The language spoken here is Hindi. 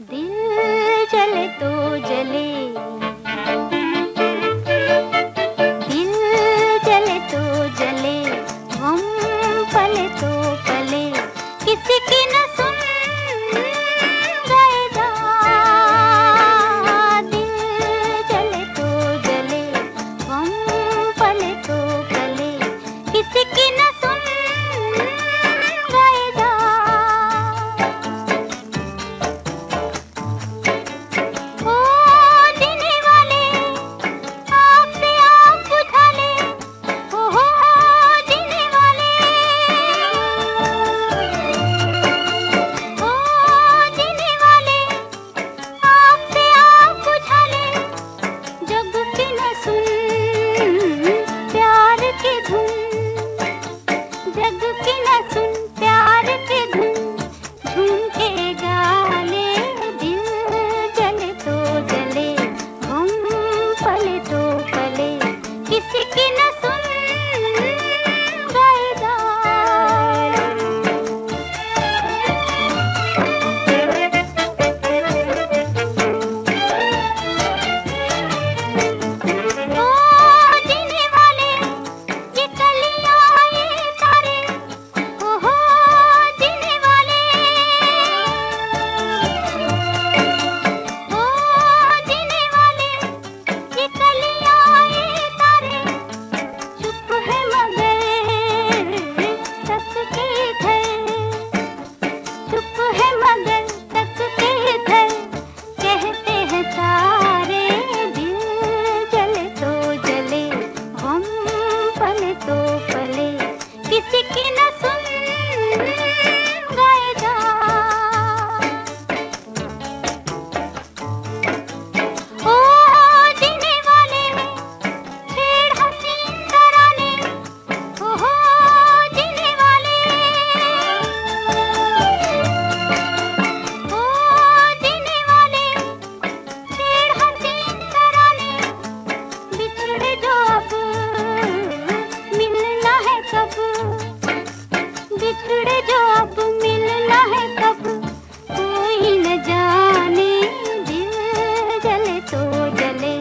दिल जले तो जले। जले